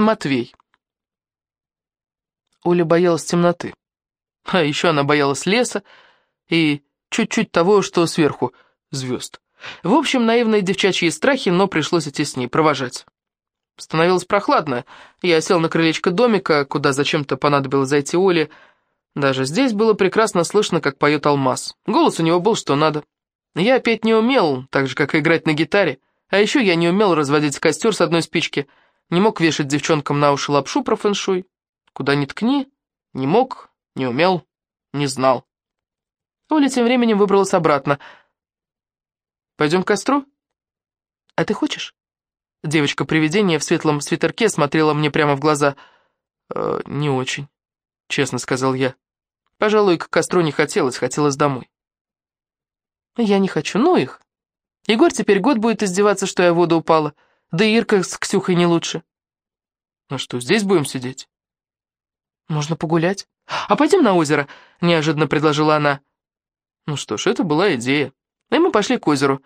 Матвей. Оля боялась темноты. А еще она боялась леса и чуть-чуть того, что сверху звезд. В общем, наивные девчачьи страхи, но пришлось идти с ней, провожать. Становилось прохладно. Я сел на крылечко домика, куда зачем-то понадобилось зайти Оле. Даже здесь было прекрасно слышно, как поет алмаз. Голос у него был что надо. Я петь не умел, так же, как и играть на гитаре. А еще я не умел разводить костер с одной спички, не мог вешать девчонкам на уши лапшу про фэншуй. Куда ни ткни, не мог, не умел, не знал. Оля тем временем выбралась обратно. «Пойдем к костру?» «А ты хочешь?» Девочка-привидение в светлом свитерке смотрела мне прямо в глаза. «Э, «Не очень», — честно сказал я. Пожалуй, к костру не хотелось, хотелось домой. «Я не хочу, ну их. Егор теперь год будет издеваться, что я в воду упала, да и Ирка с Ксюхой не лучше». «Ну что, здесь будем сидеть?» «Можно погулять. А пойдем на озеро», — неожиданно предложила она. Ну что ж, это была идея. И мы пошли к озеру.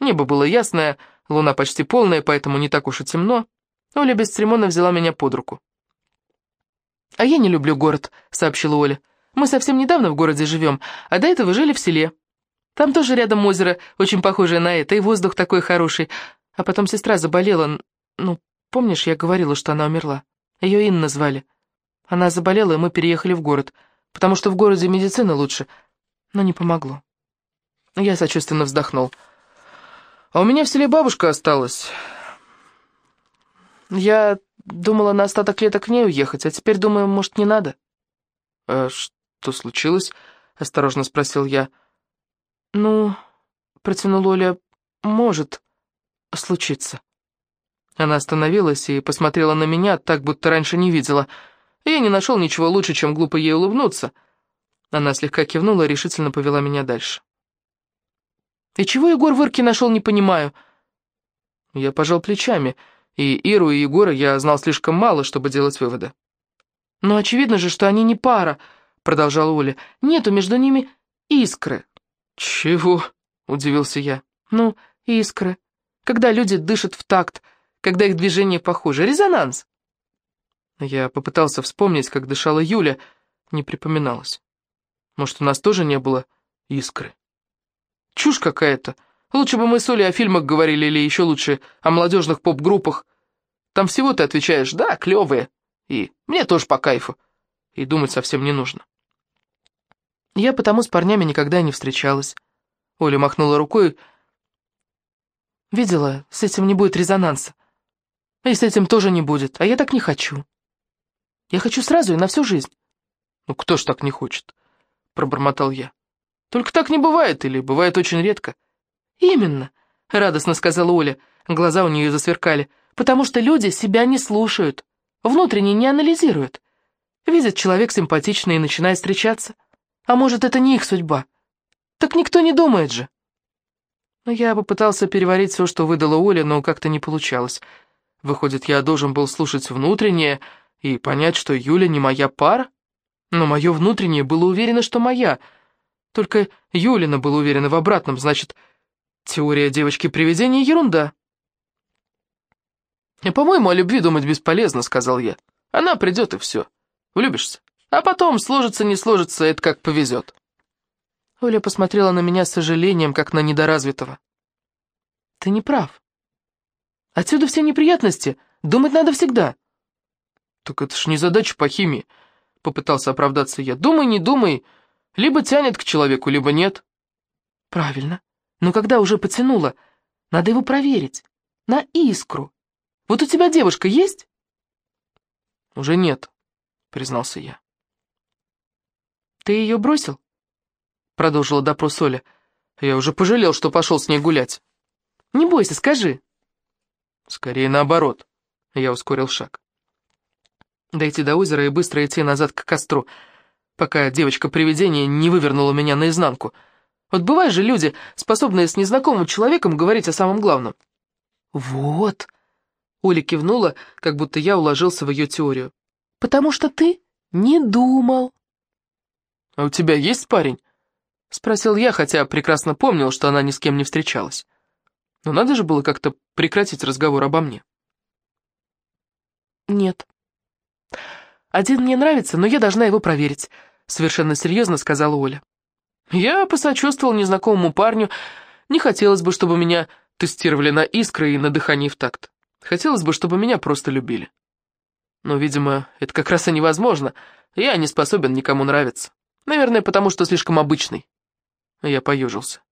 Небо было ясное, луна почти полная, поэтому не так уж и темно. Оля бесцеремонно взяла меня под руку. «А я не люблю город», — сообщила Оля. «Мы совсем недавно в городе живем, а до этого жили в селе. Там тоже рядом озеро, очень похожее на это, и воздух такой хороший. А потом сестра заболела. Ну, помнишь, я говорила, что она умерла? Ее Инна звали. Она заболела, и мы переехали в город, потому что в городе медицина лучше, но не помогло. Я сочувственно вздохнул. А у меня в селе бабушка осталась. Я думала на остаток лета к ней уехать, а теперь думаю, может, не надо. «А что случилось?» — осторожно спросил я. «Ну, — протянула Оля, — может случиться». Она остановилась и посмотрела на меня так, будто раньше не видела — я не нашел ничего лучше, чем глупо ей улыбнуться. Она слегка кивнула и решительно повела меня дальше. «И чего Егор в Ирке нашел, не понимаю?» Я пожал плечами, и Иру, и Егора я знал слишком мало, чтобы делать выводы. «Но очевидно же, что они не пара», — продолжала Оля. «Нету между ними искры». «Чего?» — удивился я. «Ну, искры. Когда люди дышат в такт, когда их движения похожи. Резонанс». Я попытался вспомнить, как дышала Юля, не припоминалось. Может, у нас тоже не было искры? Чушь какая-то. Лучше бы мы с Олей о фильмах говорили, или еще лучше о молодежных поп-группах. Там всего ты отвечаешь «да, клевые», и «мне тоже по кайфу», и думать совсем не нужно. Я потому с парнями никогда не встречалась. Оля махнула рукой. Видела, с этим не будет резонанса. И с этим тоже не будет, а я так не хочу. Я хочу сразу и на всю жизнь». «Ну кто ж так не хочет?» — пробормотал я. «Только так не бывает или бывает очень редко». «Именно», — радостно сказала Оля. Глаза у нее засверкали. «Потому что люди себя не слушают, внутренне не анализируют. Видят человек симпатичный и начинает встречаться. А может, это не их судьба? Так никто не думает же». Но я попытался переварить все, что выдала Оля, но как-то не получалось. Выходит, я должен был слушать внутреннее, и понять, что Юля не моя пара? Но мое внутреннее было уверено, что моя. Только Юлина была уверена в обратном, значит, теория девочки-привидения — ерунда. «И, по-моему, о любви думать бесполезно», — сказал я. «Она придет, и все. Влюбишься. А потом, сложится, не сложится, это как повезет». Оля посмотрела на меня с сожалением, как на недоразвитого. «Ты не прав. Отсюда все неприятности. Думать надо всегда». «Так это ж не задача по химии», — попытался оправдаться я. «Думай, не думай, либо тянет к человеку, либо нет». «Правильно. Но когда уже потянуло, надо его проверить. На искру. Вот у тебя девушка есть?» «Уже нет», — признался я. «Ты ее бросил?» — продолжила допрос Оля. «Я уже пожалел, что пошел с ней гулять». «Не бойся, скажи». «Скорее наоборот», — я ускорил шаг. Дойти до озера и быстро идти назад к костру, пока девочка-привидение не вывернула меня наизнанку. Вот бывают же люди, способные с незнакомым человеком говорить о самом главном. «Вот», — Оля кивнула, как будто я уложился в ее теорию, «потому что ты не думал». «А у тебя есть парень?» — спросил я, хотя прекрасно помнил, что она ни с кем не встречалась. Но надо же было как-то прекратить разговор обо мне. Нет. Один мне нравится, но я должна его проверить, совершенно серьезно сказала Оля. Я посочувствовал незнакомому парню. Не хотелось бы, чтобы меня тестировали на искры и на дыхании в такт. Хотелось бы, чтобы меня просто любили. Но, видимо, это как раз и невозможно. Я не способен никому нравиться. Наверное, потому что слишком обычный. Я поежился.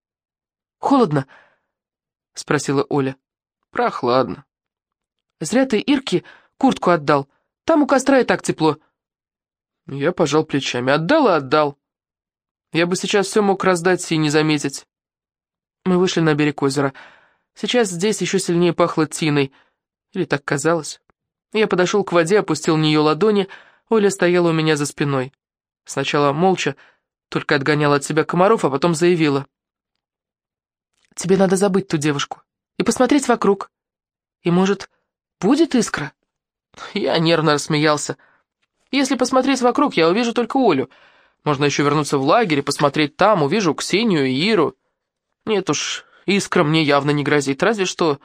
«Холодно?» — спросила Оля. «Прохладно». «Зря ты Ирке куртку отдал. Там у костра и так тепло». Я пожал плечами. Отдал и отдал. Я бы сейчас все мог раздать и не заметить. Мы вышли на берег озера. Сейчас здесь еще сильнее пахло тиной. Или так казалось. Я подошел к воде, опустил в нее ладони. Оля стояла у меня за спиной. Сначала молча, только отгоняла от себя комаров, а потом заявила. «Тебе надо забыть ту девушку и посмотреть вокруг. И, может, будет искра?» Я нервно рассмеялся. «Если посмотреть вокруг, я увижу только Олю. Можно еще вернуться в лагерь и посмотреть там, увижу Ксению и Иру. Нет уж, искра мне явно не грозит, разве что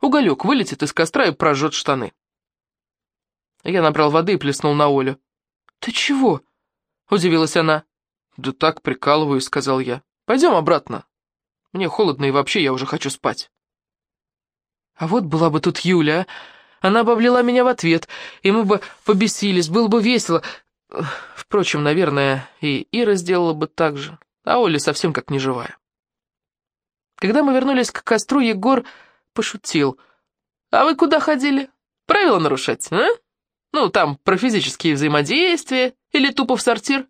уголек вылетит из костра и прожжет штаны». Я набрал воды и плеснул на Олю. «Ты чего?» — удивилась она. «Да так, прикалываюсь», — сказал я. «Пойдем обратно. Мне холодно и вообще я уже хочу спать». А вот была бы тут Юля, она бы облила меня в ответ, и мы бы побесились, было бы весело. Впрочем, наверное, и Ира сделала бы так же, а Оля совсем как неживая. Когда мы вернулись к костру, Егор пошутил. «А вы куда ходили? Правила нарушать, а?» Ну, там про физические взаимодействия или тупо в сортир.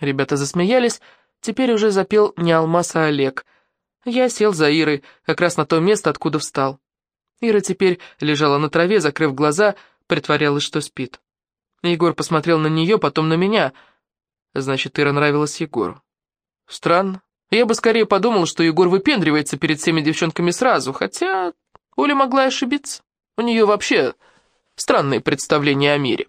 Ребята засмеялись, теперь уже запел не Алмаз, а Олег. Я сел за Ирой, как раз на то место, откуда встал. Ира теперь лежала на траве, закрыв глаза, притворялась, что спит. Егор посмотрел на нее, потом на меня. Значит, Ира нравилась Егору. Странно. Я бы скорее подумал, что Егор выпендривается перед всеми девчонками сразу, хотя Оля могла ошибиться. У нее вообще странные представления о мире.